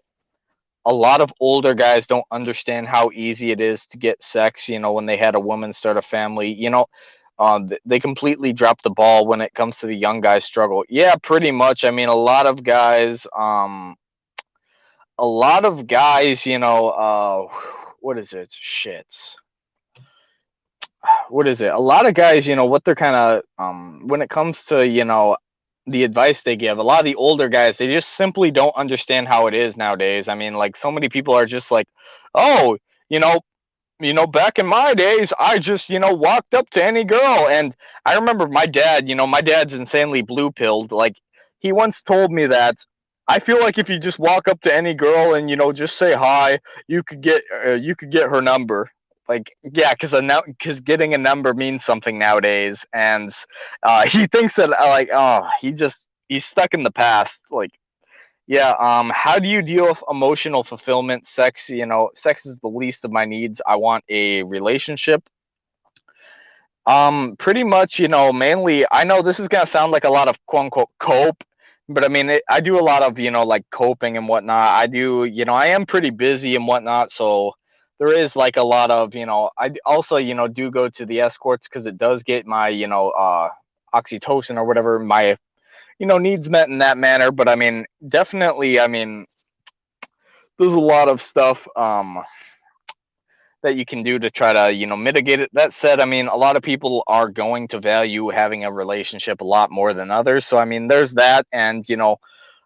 a lot of older guys don't understand how easy it is to get sex you know when they had a woman start a family you know um, they completely drop the ball when it comes to the young guys struggle yeah pretty much i mean a lot of guys um a lot of guys you know uh what is it? Shits. What is it? A lot of guys, you know, what they're kind of um when it comes to, you know, the advice they give, a lot of the older guys, they just simply don't understand how it is nowadays. I mean, like so many people are just like, "Oh, you know, you know, back in my days, I just, you know, walked up to any girl. And I remember my dad, you know, my dad's insanely blue pilled. Like, he once told me that I feel like if you just walk up to any girl and you know just say hi, you could get uh, you could get her number. Like yeah, because a because getting a number means something nowadays, and uh, he thinks that uh, like oh he just he's stuck in the past. Like yeah, um, how do you deal with emotional fulfillment? Sex, you know, sex is the least of my needs. I want a relationship. Um, pretty much, you know, mainly. I know this is gonna sound like a lot of quote unquote cope but I mean, it, I do a lot of you know like coping and whatnot. I do, you know, I am pretty busy and whatnot, so there is like a lot of you know. I also you know do go to the escorts because it does get my you know uh, oxytocin or whatever my you know needs met in that manner. But I mean, definitely, I mean, there's a lot of stuff. Um, that you can do to try to you know mitigate it that said i mean a lot of people are going to value having a relationship a lot more than others so i mean there's that and you know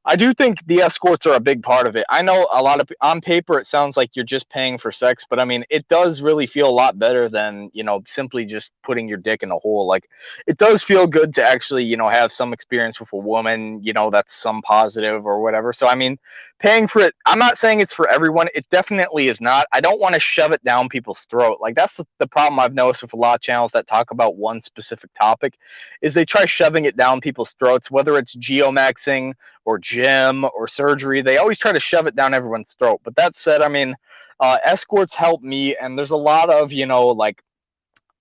I do think the escorts are a big part of it. I know a lot of on paper it sounds like you're just paying for sex, but I mean it does really feel a lot better than you know simply just putting your dick in a hole. Like it does feel good to actually you know have some experience with a woman, you know that's some positive or whatever. So I mean, paying for it, I'm not saying it's for everyone. It definitely is not. I don't want to shove it down people's throat. Like that's the problem I've noticed with a lot of channels that talk about one specific topic, is they try shoving it down people's throats, whether it's geomaxing or gym or surgery. They always try to shove it down everyone's throat. But that said, I mean, uh, escorts help me, and there's a lot of you know like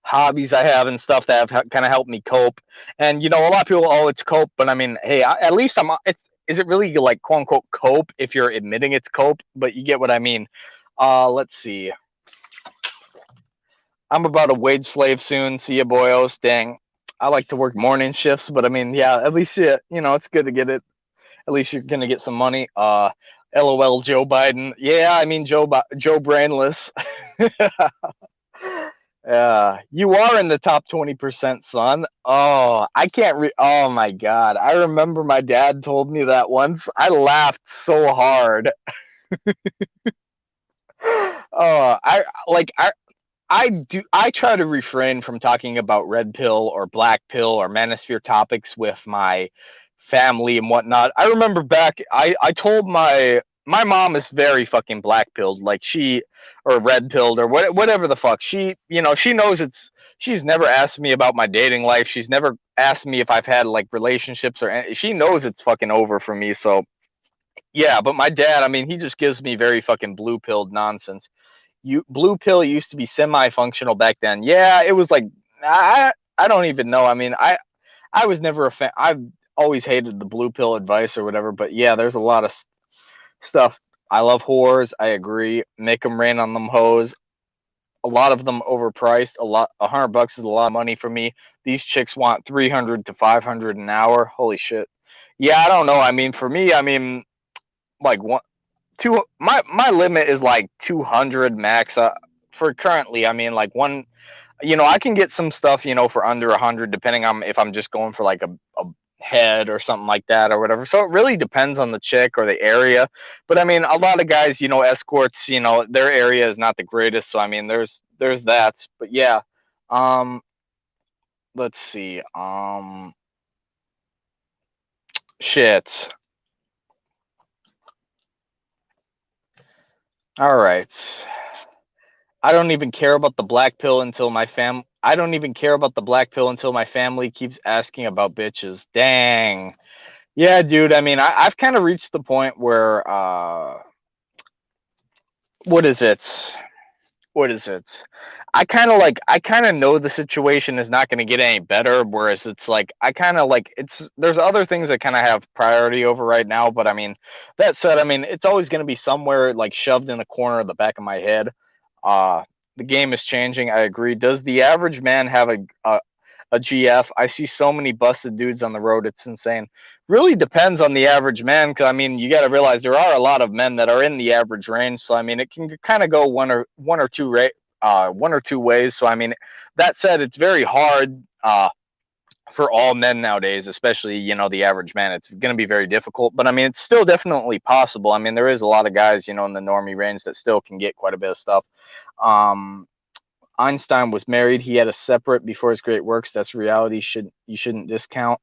hobbies I have and stuff that have kind of helped me cope. And you know, a lot of people, oh, it's cope, but I mean, hey, I, at least I'm. It's is it really like quote unquote cope if you're admitting it's cope? But you get what I mean. Uh, let's see. I'm about a wage slave soon. See ya, boyos. Dang. I like to work morning shifts, but I mean, yeah, at least you, you know, it's good to get it at least you're gonna get some money. Uh, LOL, Joe Biden. Yeah, I mean Joe Joe Brainless. uh, you are in the top twenty percent, son. Oh, I can't. Re- oh my god, I remember my dad told me that once. I laughed so hard. oh, I like I. I do. I try to refrain from talking about red pill or black pill or manosphere topics with my family and whatnot. I remember back, I, I told my my mom is very fucking black pilled, like she or red pilled or what, whatever the fuck. She, you know, she knows it's. She's never asked me about my dating life. She's never asked me if I've had like relationships or. She knows it's fucking over for me. So, yeah. But my dad, I mean, he just gives me very fucking blue pilled nonsense. You blue pill used to be semi functional back then. Yeah, it was like I I don't even know. I mean, I I was never a fan. I've always hated the blue pill advice or whatever, but yeah, there's a lot of st- stuff. I love whores. I agree. Make them rain on them hoes. A lot of them overpriced. A lot, a hundred bucks is a lot of money for me. These chicks want three hundred to five hundred an hour. Holy shit. Yeah, I don't know. I mean, for me, I mean, like one, two. My my limit is like two hundred max. Uh, for currently, I mean, like one. You know, I can get some stuff, you know, for under a hundred, depending on if I'm just going for like a, a head or something like that or whatever. So it really depends on the chick or the area. But I mean, a lot of guys, you know, escorts, you know, their area is not the greatest. So I mean, there's there's that. But yeah, um, let's see, um, shit. All right. I don't even care about the black pill until my fam. I don't even care about the black pill until my family keeps asking about bitches. Dang. Yeah, dude. I mean, I, I've kind of reached the point where, uh, what is it? What is it? I kind of like, I kind of know the situation is not going to get any better. Whereas it's like, I kind of like, it's, there's other things that kind of have priority over right now. But I mean, that said, I mean, it's always going to be somewhere like shoved in the corner of the back of my head. Uh, the game is changing. I agree. Does the average man have a, a a GF? I see so many busted dudes on the road. It's insane. Really depends on the average man. Because I mean, you got to realize there are a lot of men that are in the average range. So I mean, it can kind of go one or one or two ra- uh, one or two ways. So I mean, that said, it's very hard. Uh, for all men nowadays, especially you know the average man, it's going to be very difficult. But I mean, it's still definitely possible. I mean, there is a lot of guys you know in the normie range that still can get quite a bit of stuff. Um, Einstein was married. He had a separate before his great works. That's reality. Should you shouldn't discount.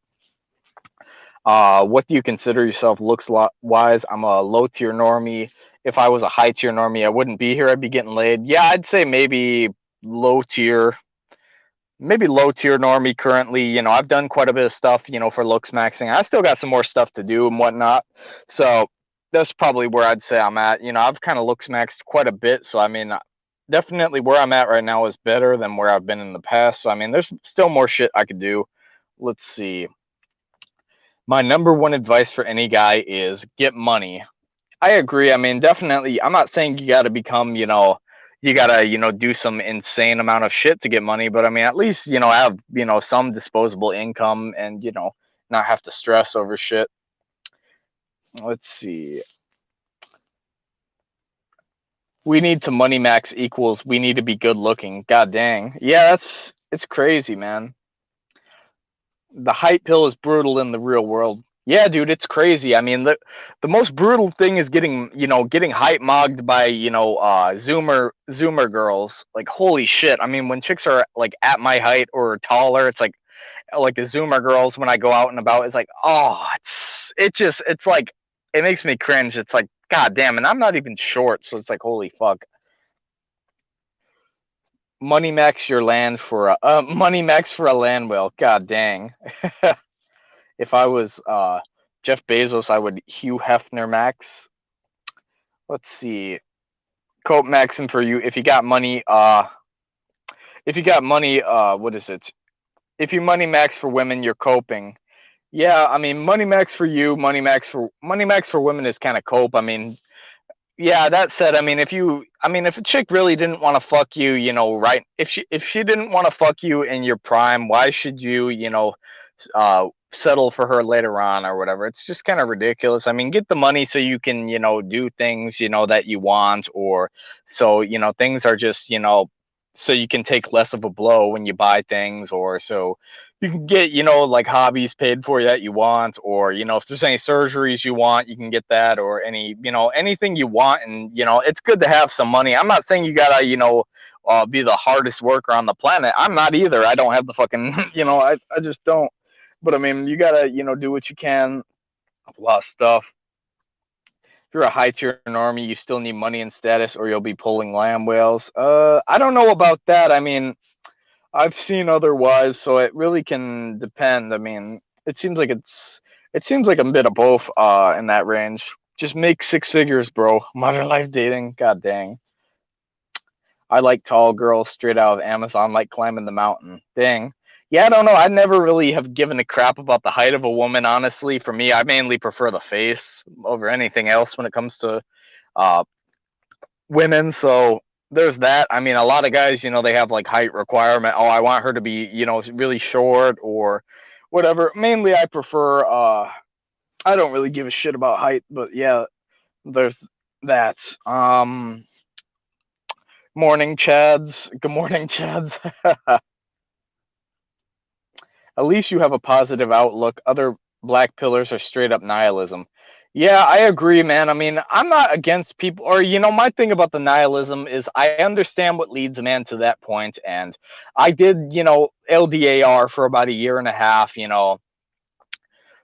Uh, what do you consider yourself looks wise? I'm a low tier normie. If I was a high tier normie, I wouldn't be here. I'd be getting laid. Yeah, I'd say maybe low tier maybe low tier normie currently. You know, I've done quite a bit of stuff, you know, for looks maxing. I still got some more stuff to do and whatnot. So that's probably where I'd say I'm at. You know, I've kind of looks maxed quite a bit. So I mean, definitely where I'm at right now is better than where I've been in the past. So I mean, there's still more shit I could do. Let's see. My number one advice for any guy is get money. I agree. I mean, definitely. I'm not saying you got to become, you know, you gotta you know do some insane amount of shit to get money but i mean at least you know have you know some disposable income and you know not have to stress over shit. Let's see. We need to money max equals we need to be good looking. God dang. Yeah that's it's crazy man. The height pill is brutal in the real world yeah, dude, it's crazy. I mean, the the most brutal thing is getting, you know, getting height mogged by, you know, uh zoomer zoomer girls. Like holy shit. I mean, when chicks are like at my height or taller, it's like like the zoomer girls when I go out and about, it's like, oh, it's it just it's like it makes me cringe. It's like, god damn, and I'm not even short, so it's like holy fuck. Money max your land for a uh, money max for a land whale. God dang. if I was uh, Jeff Bezos, I would Hugh Hefner max. Let's see. Cope maxim for you. If you got money, uh, if you got money, uh, what is it? If you money max for women, you're coping. Yeah, I mean, money max for you, money max for money max for women is kind of cope. I mean, yeah, that said, I mean, if you, I mean, if a chick really didn't want to fuck you, you know, right? If she, if she didn't want to fuck you in your prime, why should you, you know, uh, settle for her later on or whatever. It's just kind of ridiculous. I mean, get the money so you can, you know, do things, you know, that you want or so, you know, things are just, you know, so you can take less of a blow when you buy things or so you can get, you know, like hobbies paid for that you want or, you know, if there's any surgeries you want, you can get that or any, you know, anything you want and, you know, it's good to have some money. I'm not saying you got to, you know, uh, be the hardest worker on the planet. I'm not either. I don't have the fucking, you know, I, I just don't but I mean, you gotta, you know, do what you can. A lot of stuff. If you're a high tier army, you still need money and status, or you'll be pulling land whales. Uh, I don't know about that. I mean, I've seen otherwise, so it really can depend. I mean, it seems like it's it seems like a bit of both uh in that range. Just make six figures, bro. Modern life dating, god dang. I like tall girls straight out of Amazon, like climbing the mountain. Dang yeah, I don't know. I never really have given a crap about the height of a woman. Honestly, for me, I mainly prefer the face over anything else when it comes to uh, women. So there's that. I mean, a lot of guys, you know, they have like height requirement. Oh, I want her to be, you know, really short or whatever. Mainly, I prefer. Uh, I don't really give a shit about height, but yeah, there's that. Um, morning, Chads. Good morning, Chads. at least you have a positive outlook. Other black pillars are straight up nihilism. Yeah, I agree, man. I mean, I'm not against people, or, you know, my thing about the nihilism is I understand what leads a man to that point, And I did, you know, LDAR for about a year and a half, you know,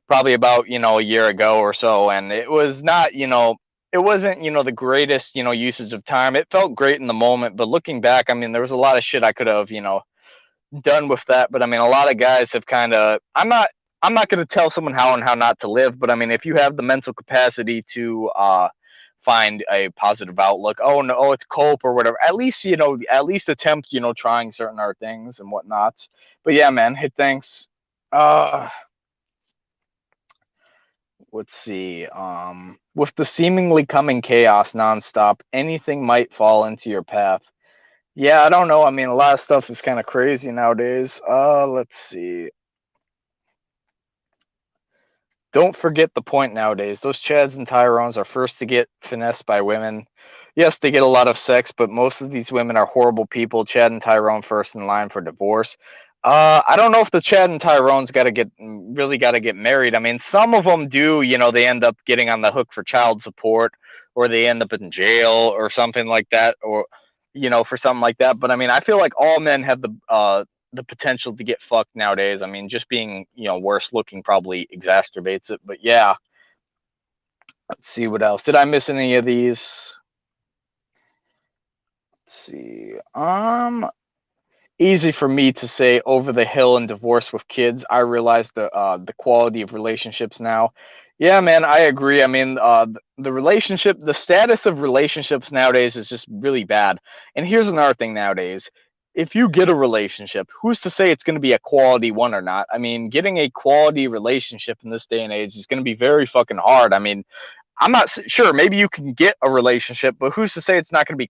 probably about, you know, a year ago or so. And it was not, you know, it wasn't, you know, the greatest, you know, usage of time. It felt great in the moment, but looking back, I mean, there was a lot of shit I could have, you know, done with that. But I mean, a lot of guys have kind of, I'm not, I'm not going to tell someone how and how not to live, but I mean, if you have the mental capacity to uh, find a positive outlook, oh no, oh, it's cope or whatever. At least you know, at least attempt, you know, trying certain art things and whatnot. But yeah, man, hey, thanks. Uh, let's see. Um, with the seemingly coming chaos nonstop, anything might fall into your path. Yeah, I don't know. I mean, a lot of stuff is kind of crazy nowadays. Uh, let's see. Don't forget the point nowadays. Those Chads and Tyrones are first to get finessed by women. Yes, they get a lot of sex, but most of these women are horrible people. Chad and Tyrone first in line for divorce. Uh, I don't know if the Chad and Tyrone's got to get really got to get married. I mean, some of them do. You know, they end up getting on the hook for child support, or they end up in jail or something like that, or you know, for something like that. But I mean, I feel like all men have the uh, the potential to get fucked nowadays. I mean, just being you know worse looking probably exacerbates it. But yeah, let's see what else. Did I miss any of these? Let's see. Um, easy for me to say over the hill and divorce with kids. I realize the uh, the quality of relationships now. Yeah, man, I agree. I mean, uh, the relationship, the status of relationships nowadays is just really bad. And here's another thing nowadays if you get a relationship, who's to say it's going to be a quality one or not? I mean, getting a quality relationship in this day and age is going to be very fucking hard. I mean, I'm not sure. Maybe you can get a relationship, but who's to say it's not going to be?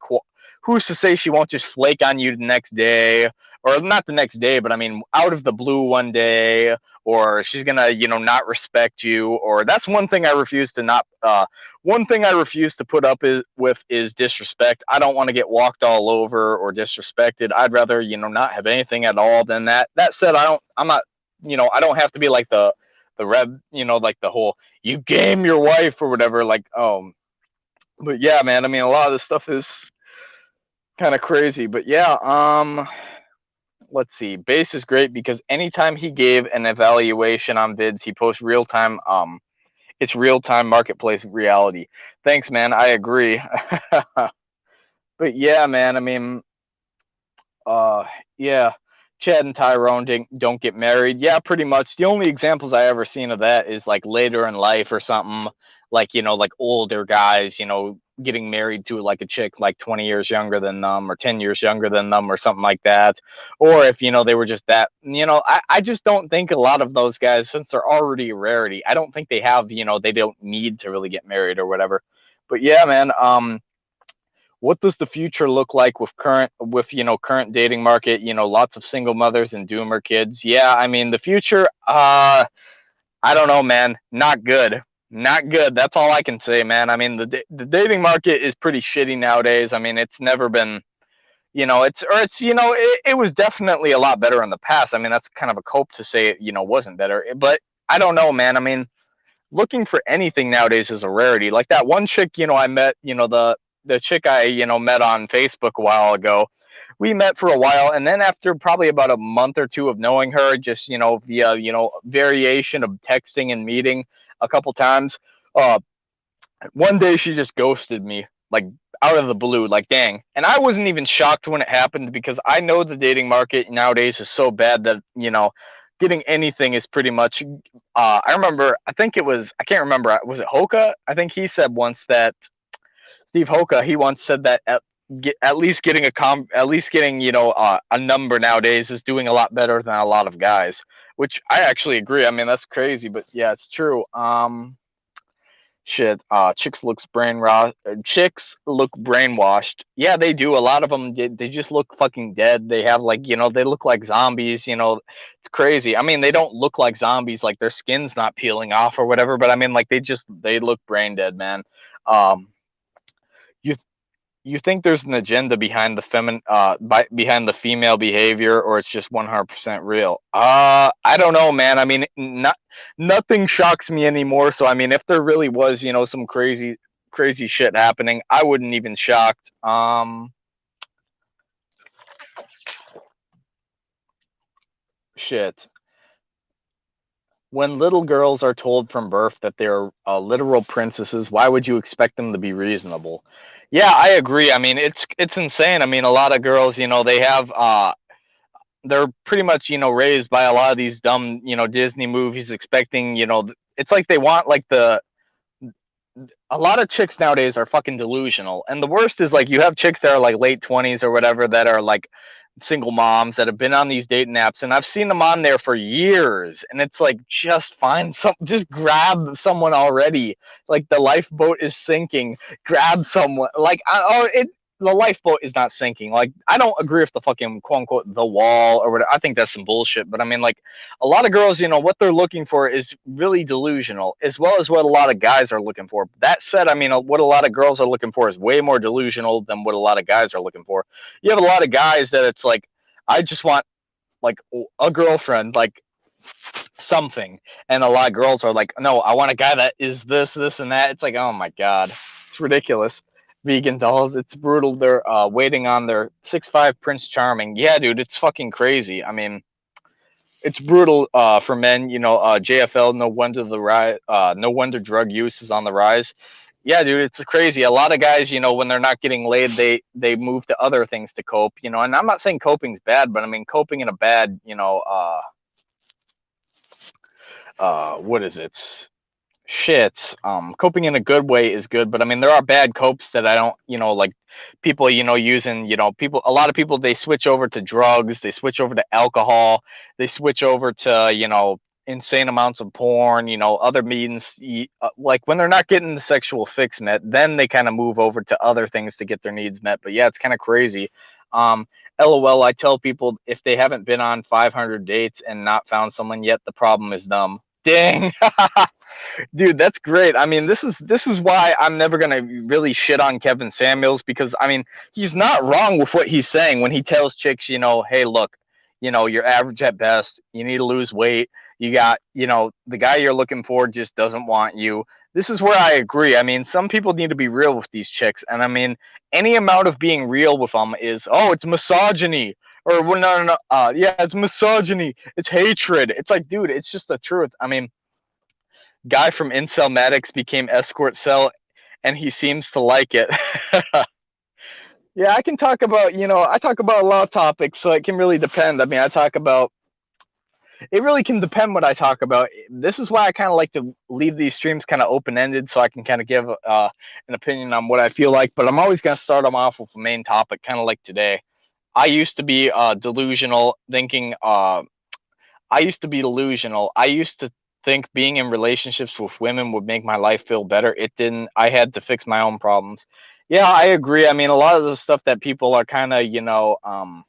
Who's to say she won't just flake on you the next day, or not the next day, but I mean, out of the blue one day, or she's gonna you know not respect you or that's one thing i refuse to not uh, one thing i refuse to put up is, with is disrespect. I don't want to get walked all over or disrespected. I'd rather you know not have anything at all than that. That said i don't i'm not you know i don't have to be like the the red you know like the whole you game your wife or whatever like um but yeah man i mean a lot of this stuff is kind of crazy but yeah um let's see. Base is great because anytime he gave an evaluation on bids, he posts real time. Um, it's real time marketplace reality. Thanks, man. I agree. but yeah, man. I mean, uh, yeah. Chad and Tyrone don't get married. Yeah, pretty much. The only examples I ever seen of that is like later in life or something, like you know, like older guys, you know, getting married to like a chick like 20 years younger than them or 10 years younger than them or something like that. Or if you know they were just that you know I, I just don't think a lot of those guys since they're already a rarity i don't think they have you know they don't need to really get married or whatever. But yeah man um what does the future look like with current with you know current dating market? You know lots of single mothers and doomer kids. Yeah i mean the future uh i don't know man not good not good. That's all I can say, man. I mean, the the dating market is pretty shitty nowadays. I mean, it's never been, you know, it's or it's you know, it, it was definitely a lot better in the past. I mean, that's kind of a cope to say it, you know, wasn't better. But I don't know, man. I mean, looking for anything nowadays is a rarity. Like that one chick, you know, I met, you know, the the chick I, you know, met on Facebook a while ago. We met for a while, and then after probably about a month or two of knowing her, just you know, via you know variation of texting and meeting, a couple times. Uh, one day she just ghosted me, like out of the blue, like dang. And I wasn't even shocked when it happened because I know the dating market nowadays is so bad that you know getting anything is pretty much. Uh, I remember, I think it was, I can't remember, was it Hoka? I think he said once that Steve Hoka, he once said that at, get, at least getting a com, at least getting you know uh, a number nowadays is doing a lot better than a lot of guys which I actually agree. I mean, that's crazy, but yeah, it's true. Um, shit. Uh, chicks looks brain raw. Chicks look brainwashed. Yeah, they do. A lot of them, they, they just look fucking dead. They have like, you know, they look like zombies. You know, it's crazy. I mean, they don't look like zombies, like their skin's not peeling off or whatever. But I mean, like they just they look brain dead, man. Um, you think there's an agenda behind the femin uh by, behind the female behavior or it's just 100% real? Uh i don't know man. I mean not nothing shocks me anymore. So i mean if there really was you know some crazy crazy shit happening i wouldn't even shocked. Um shit when little girls are told from birth that they're uh, literal princesses, why would you expect them to be reasonable? Yeah, I agree. I mean, it's it's insane. I mean, a lot of girls, you know, they have uh they're pretty much, you know, raised by a lot of these dumb, you know, Disney movies expecting, you know, it's like they want like the a lot of chicks nowadays are fucking delusional. And the worst is like you have chicks that are like late 20s or whatever that are like single moms that have been on these dating apps and I've seen them on there for years and it's like just find some just grab someone already. Like the lifeboat is sinking. Grab someone. Like oh it the lifeboat is not sinking. Like, I don't agree with the fucking quote unquote the wall or whatever. I think that's some bullshit. But I mean, like, a lot of girls, you know, what they're looking for is really delusional, as well as what a lot of guys are looking for. That said, I mean, uh, what a lot of girls are looking for is way more delusional than what a lot of guys are looking for. You have a lot of guys that it's like, I just want like a girlfriend, like something. And a lot of girls are like, no, I want a guy that is this, this, and that. It's like, oh my God, it's ridiculous vegan dolls. It's brutal. They're uh, waiting on their six five Prince Charming. Yeah, dude, it's fucking crazy. I mean, it's brutal uh, for men. You know, uh, JFL. No wonder the rise. Uh, no wonder drug use is on the rise. Yeah, dude, it's crazy. A lot of guys, you know, when they're not getting laid, they they move to other things to cope. You know, and I'm not saying coping's bad, but I mean coping in a bad, you know, uh, uh, what is it? Shit um coping in a good way is good but i mean there are bad copes that i don't you know like people you know using you know people a lot of people they switch over to drugs they switch over to alcohol they switch over to you know insane amounts of porn you know other means uh, like when they're not getting the sexual fix met then they kind of move over to other things to get their needs met but yeah it's kind of crazy. Um lol i tell people if they haven't been on 500 dates and not found someone yet the problem is them dang dude that's great. I mean this is this is why i'm never going to really shit on kevin samuels because i mean he's not wrong with what he's saying when he tells chicks you know hey look you know you're average at best. You need to lose weight. You got you know the guy you're looking for just doesn't want you. This is where i agree. I mean some people need to be real with these chicks and i mean any amount of being real with them is oh it's misogyny or well, no, no, no, uh, yeah, it's misogyny, it's hatred. It's like, dude, it's just the truth. I mean, guy from Incel Maddox became Escort Cell, and he seems to like it. yeah, I can talk about, you know, I talk about a lot of topics, so it can really depend. I mean, I talk about, it really can depend what I talk about. This is why I kind of like to leave these streams kind of open ended, so I can kind of give uh, an opinion on what I feel like. But I'm always going to start them off with a main topic, kind of like today. I used to be uh, delusional, thinking. Uh, I used to be delusional. I used to think being in relationships with women would make my life feel better. It didn't. I had to fix my own problems. Yeah, I agree. I mean, a lot of the stuff that people are kind of, you know, um,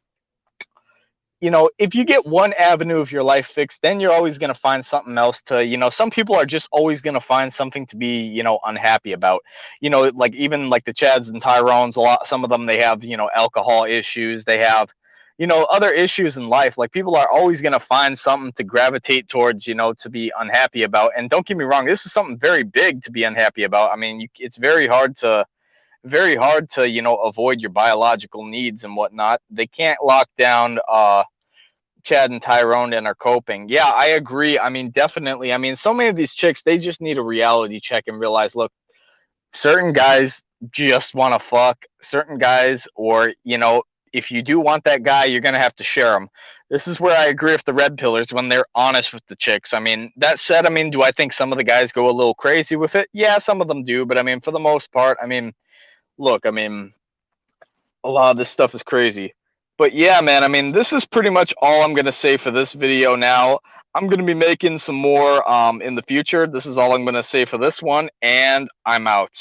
you know, if you get one avenue of your life fixed, then you're always going to find something else to, you know, some people are just always going to find something to be, you know, unhappy about. You know, like even like the Chads and Tyrones, a lot, some of them, they have, you know, alcohol issues. They have, you know, other issues in life. Like people are always going to find something to gravitate towards, you know, to be unhappy about. And don't get me wrong, this is something very big to be unhappy about. I mean, you, it's very hard to, very hard to, you know, avoid your biological needs and whatnot. They can't lock down, uh, Chad and Tyrone and are coping. Yeah, I agree. I mean, definitely. I mean, so many of these chicks, they just need a reality check and realize, look, certain guys just want to fuck certain guys, or, you know, if you do want that guy, you're going to have to share them. This is where I agree with the red pillars when they're honest with the chicks. I mean, that said, I mean, do I think some of the guys go a little crazy with it? Yeah, some of them do. But I mean, for the most part, I mean, look, I mean, a lot of this stuff is crazy. But yeah, man, I mean, this is pretty much all I'm going to say for this video now. I'm going to be making some more um, in the future. This is all I'm going to say for this one, and I'm out.